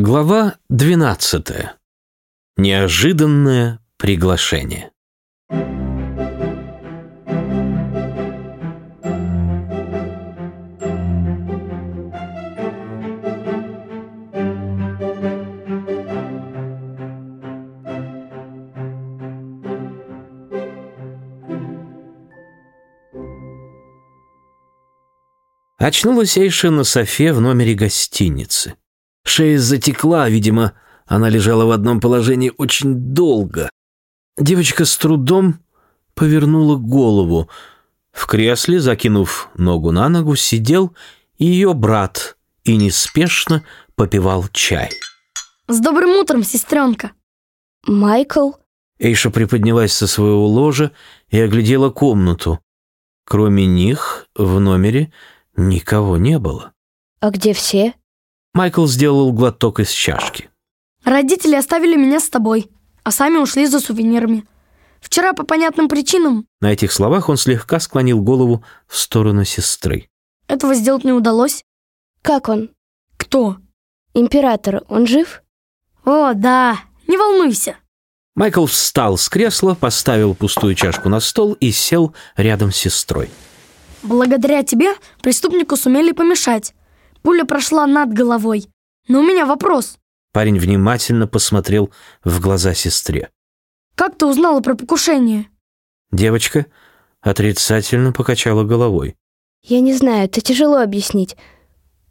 Глава 12. Неожиданное приглашение. Очнулась Эйша на софе в номере гостиницы. Шея затекла, видимо, она лежала в одном положении очень долго. Девочка с трудом повернула голову. В кресле, закинув ногу на ногу, сидел ее брат и неспешно попивал чай. С добрым утром, сестренка. Майкл? Эйша приподнялась со своего ложа и оглядела комнату. Кроме них в номере никого не было. А где все? Майкл сделал глоток из чашки. Родители оставили меня с тобой, а сами ушли за сувенирами. Вчера по понятным причинам... На этих словах он слегка склонил голову в сторону сестры. Этого сделать не удалось. Как он? Кто? Император, он жив? О, да, не волнуйся. Майкл встал с кресла, поставил пустую чашку на стол и сел рядом с сестрой. Благодаря тебе преступнику сумели помешать. Пуля прошла над головой. Но у меня вопрос. Парень внимательно посмотрел в глаза сестре. Как ты узнала про покушение? Девочка отрицательно покачала головой. Я не знаю, это тяжело объяснить.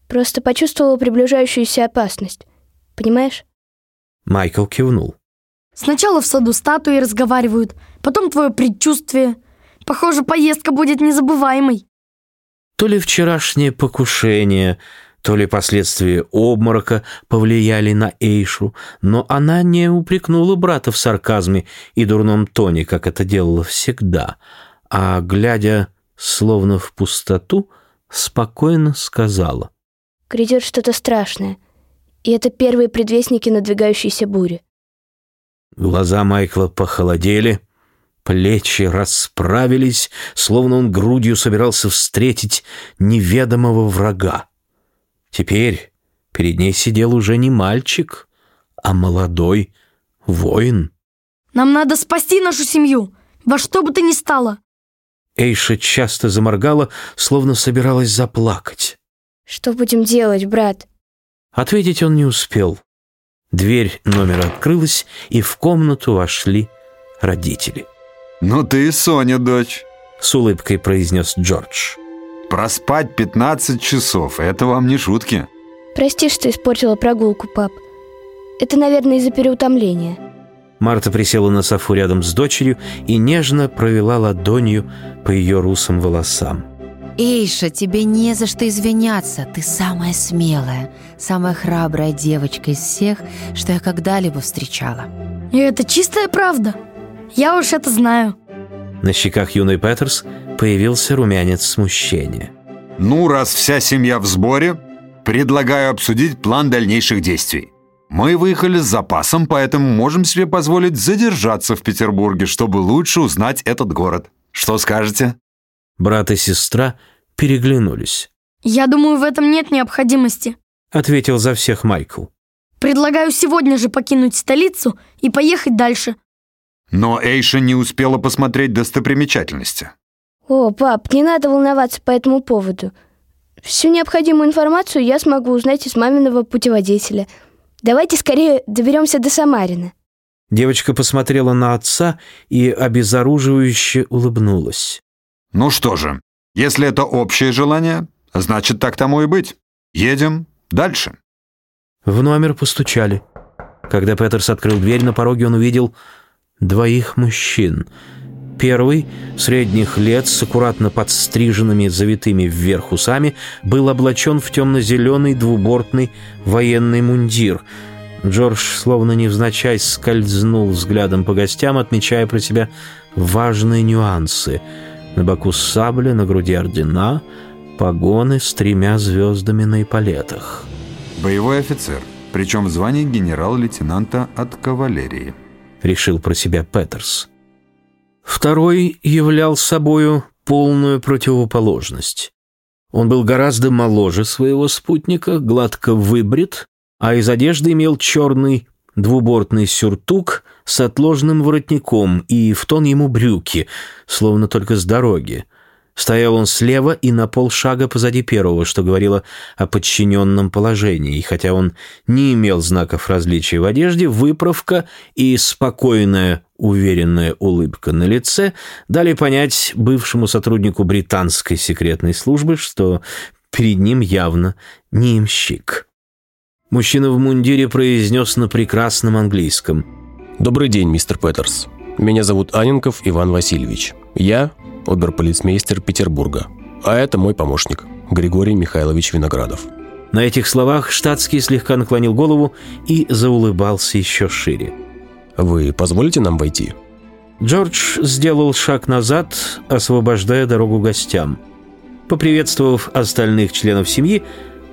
Просто почувствовала приближающуюся опасность. Понимаешь? Майкл кивнул. Сначала в саду статуи разговаривают, потом твое предчувствие. Похоже, поездка будет незабываемой. То ли вчерашнее покушение, то ли последствия обморока повлияли на Эйшу, но она не упрекнула брата в сарказме и дурном тоне, как это делала всегда, а, глядя словно в пустоту, спокойно сказала. Грядет что-то страшное, и это первые предвестники надвигающейся бури. Глаза Майкла похолодели, плечи расправились, словно он грудью собирался встретить неведомого врага. Теперь перед ней сидел уже не мальчик, а молодой воин. Нам надо спасти нашу семью, во что бы то ни стало. Эйша часто заморгала, словно собиралась заплакать. Что будем делать, брат? Ответить он не успел. Дверь номера открылась, и в комнату вошли родители. «Ну ты и Соня, дочь», — с улыбкой произнес Джордж. «Проспать 15 часов — это вам не шутки». Прости, что испортила прогулку, пап. Это, наверное, из-за переутомления. Марта присела на софу рядом с дочерью и нежно провела ладонью по ее русым волосам. Эйша, тебе не за что извиняться. Ты самая смелая, самая храбрая девочка из всех, что я когда-либо встречала. И это чистая правда. Я уж это знаю. На щеках юной Петерс появился румянец смущения. «Ну, раз вся семья в сборе, предлагаю обсудить план дальнейших действий. Мы выехали с запасом, поэтому можем себе позволить задержаться в Петербурге, чтобы лучше узнать этот город. Что скажете?» Брат и сестра переглянулись. Я думаю, в этом нет необходимости. Ответил за всех Майкл. Предлагаю сегодня же покинуть столицу и поехать дальше. Но Эйша не успела посмотреть достопримечательности. О, пап, не надо волноваться по этому поводу. Всю необходимую информацию я смогу узнать из маминого путеводителя. Давайте скорее доберемся до Самарина. Девочка посмотрела на отца и обезоруживающе улыбнулась. Ну что же, если это общее желание, значит так тому и быть. Едем дальше. В номер постучали. Когда Петерс открыл дверь, на пороге он увидел двоих мужчин. Первый, средних лет, с аккуратно подстриженными завитыми вверх усами, был облачен в темно-зеленый двубортный военный мундир. Джордж, словно невзначай, скользнул взглядом по гостям, отмечая про себя важные нюансы. На боку сабля, на груди ордена, погоны с тремя звездами на эполетах. Боевой офицер, причем в звании генерал-лейтенанта от кавалерии. Решил про себя Петерс. Второй являл собою полную противоположность. Он был гораздо моложе своего спутника, гладко выбрит, а из одежды имел черный двубортный сюртук с отложенным воротником и в тон ему брюки, словно только с дороги. Стоял он слева и на полшага позади первого, что говорило о подчиненном положении, и хотя он не имел знаков различия в одежде, выправка и спокойная, уверенная улыбка на лице дали понять бывшему сотруднику британской секретной службы, что перед ним явно не имщик. Мужчина в мундире произнес на прекрасном английском. «Добрый день, мистер Петерс. Меня зовут Аненков Иван Васильевич. Я оберполицмейстер Петербурга. А это мой помощник, Григорий Михайлович Виноградов. На этих словах штатский слегка наклонил голову и заулыбался еще шире. «Вы позволите нам войти?» Джордж сделал шаг назад, освобождая дорогу гостям. Поприветствовав остальных членов семьи,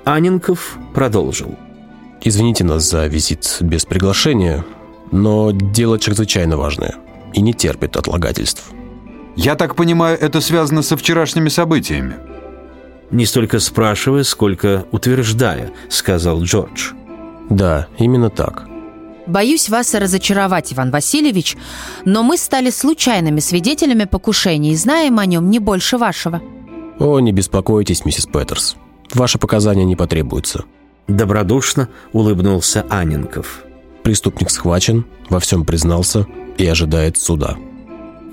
Анинков продолжил. «Извините нас за визит без приглашения, но дело чрезвычайно важное и не терпит отлагательств. Я так понимаю, это связано со вчерашними событиями. «Не столько спрашивая, сколько утверждая», — сказал Джордж. Да, именно так. Боюсь вас разочаровать, Иван Васильевич, но мы стали случайными свидетелями покушения и знаем о нем не больше вашего. О, не беспокойтесь, миссис Петерс. Ваши показания не потребуются. Добродушно улыбнулся Аненков. Преступник схвачен, во всем признался и ожидает суда.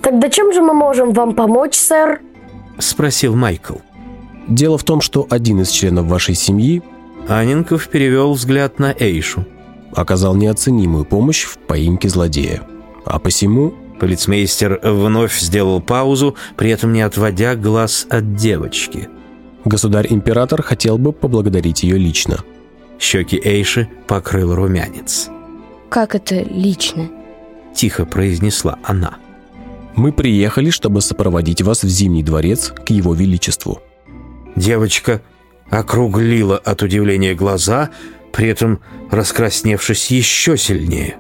Тогда чем же мы можем вам помочь, сэр? Спросил Майкл. Дело в том, что один из членов вашей семьи Аненков перевел взгляд на Эйшу. оказал неоценимую помощь в поимке злодея. А посему Полицмейстер вновь сделал паузу, при этом не отводя глаз от девочки. государь-император хотел бы поблагодарить ее лично. Щеки Эйши покрыл румянец. Как это лично? Тихо произнесла она. Мы приехали, чтобы сопроводить вас в Зимний дворец к его величеству. Девочка округлила от удивления глаза, при этом раскрасневшись еще сильнее.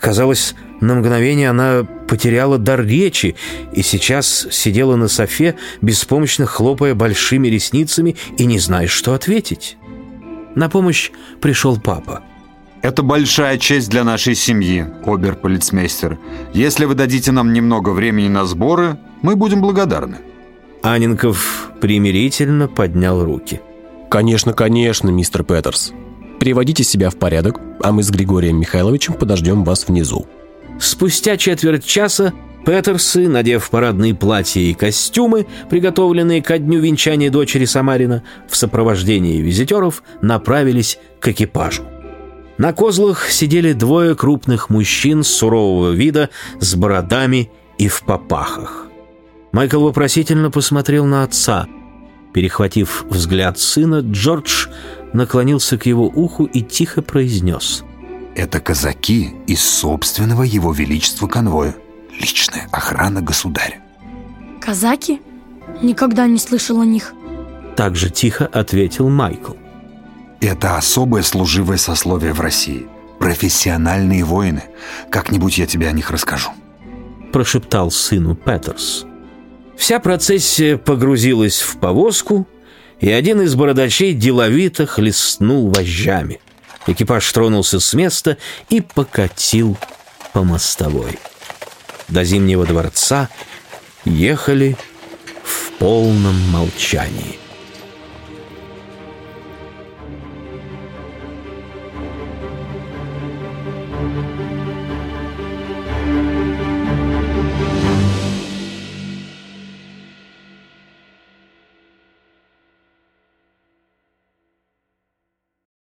Казалось, на мгновение она потеряла дар речи и сейчас сидела на софе, беспомощно хлопая большими ресницами и не зная, что ответить. На помощь пришел папа. Это большая честь для нашей семьи, оберполицмейстер. Если вы дадите нам немного времени на сборы, мы будем благодарны. Аненков примирительно поднял руки. Конечно, конечно, мистер Петерс. Приводите себя в порядок, а мы с Григорием Михайловичем подождем вас внизу. Спустя четверть часа Петерсы, надев парадные платья и костюмы, приготовленные ко дню венчания дочери Самарина, в сопровождении визитеров направились к экипажу. На козлах сидели двое крупных мужчин сурового вида с бородами и в попахах. Майкл вопросительно посмотрел на отца. Перехватив взгляд сына, Джордж наклонился к его уху и тихо произнес. Это казаки из собственного его величества конвоя. Личная охрана государя. Казаки? Никогда не слышал о них. Так же тихо ответил Майкл. Это особое служивое сословие в России. Профессиональные воины. Как-нибудь я тебе о них расскажу. Прошептал сыну Петерс. Вся процессия погрузилась в повозку, и один из бородачей деловито хлестнул вожжами. Экипаж тронулся с места и покатил по мостовой. До Зимнего дворца ехали в полном молчании.